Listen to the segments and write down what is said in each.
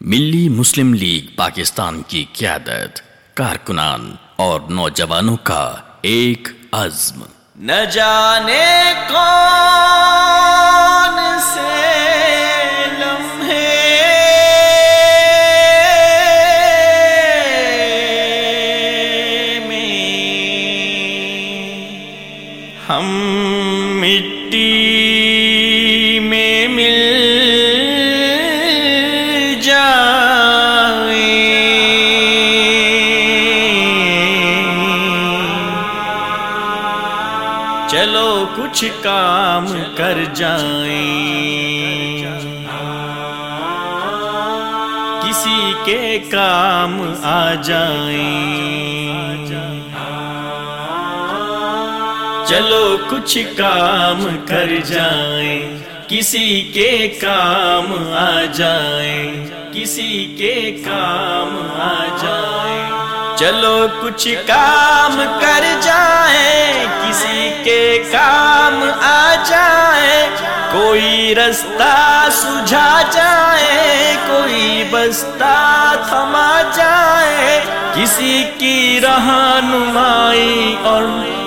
ملی مسلم لیگ پاکستان کی قیادت، کارکنان اور نوجوانوں کا ایک عزم۔ نہ جانے کون سے لمحے میں ہم مٹی چلو کچھ کام کر جائیں۔ کسی کے کام آ جائیں۔ چلو کچھ کام کر جائیں۔ کسی کے کام آ جائیں کسی کے کام آ جائیں چلو کچھ کام کر جائیں کسی کے کام آ جائیں کوئی رستہ سجھا جائے، کوئی بستہ تھما جائے۔ کسی کی رہنمائی اور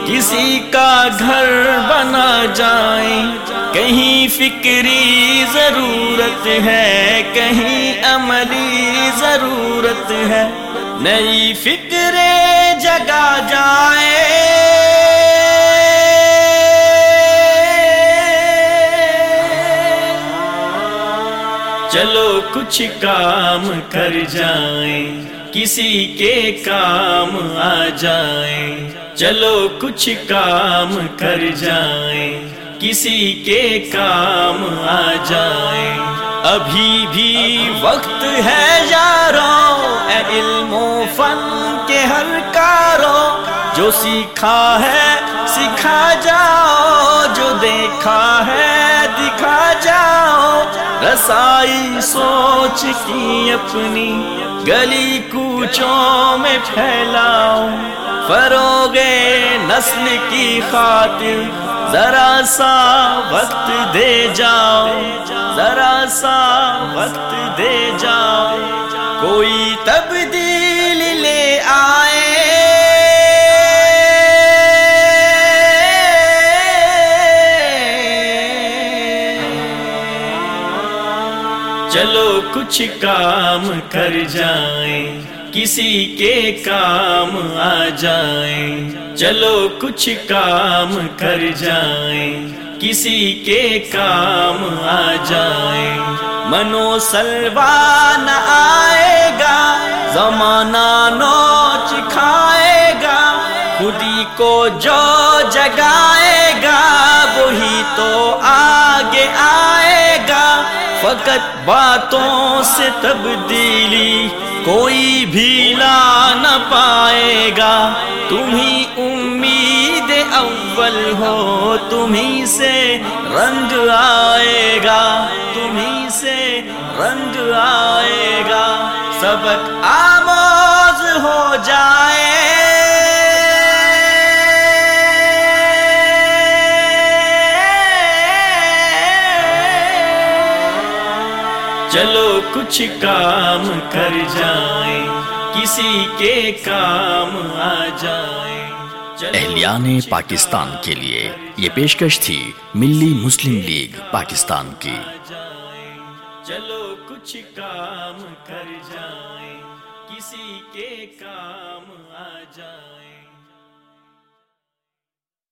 کسی کا گھر بنا جائیں کہیں فکری ضرورت ہے، کہیں عملی ضرورت ہے۔ نئی فکریں جگا جائیں چلو کچھ کام کر جائیں۔ کسی کے کام آ جائیں۔ چلو کچھ کام کر جائیں۔ کسی کے کام آ جائیں۔ ابھی بھی وقت ہے یارو اے علم و فن کے ہر کارو جو سیکھا ہے، سکھا جاؤ۔ جو دیکھا ہے، دکھا جاؤ۔ رسائی سوچ کی اپنی گلی کوچوں میں پھیلاؤ فروغ نسل کی خاطر ذرا سا وقت دے جاؤ ذرا سا وقت دے جاؤ کوئی تب چلو کچھ کام کر جائیں، کسی کے کام آ جائیں۔ چلو کچھ کام کر جائیں، کسی کے کام آ جائیں۔ منو سلوان آئے گا، زمانہ نوچ کھائے گا۔ خودی کو جو جگائے گا، وہی تو آگے آئے فقط باتوں سے تبدیلی کوئی بھی لا نہ پائے گا۔ تمہیں امید اول ہو، تمہیں سے رنگ آئے گا۔ تمہیں سے رنگ آئے گا۔ سبق آئے چلو کچھ کام کر جائیں کسی کے کام آ جائیں۔ اہلیان پاکستان کے لیے یہ پیشکش تھی ملی مسلم لیگ پاکستان کی۔ چلو کچھ کام کر جائیں کسی کے کام آ جائیں۔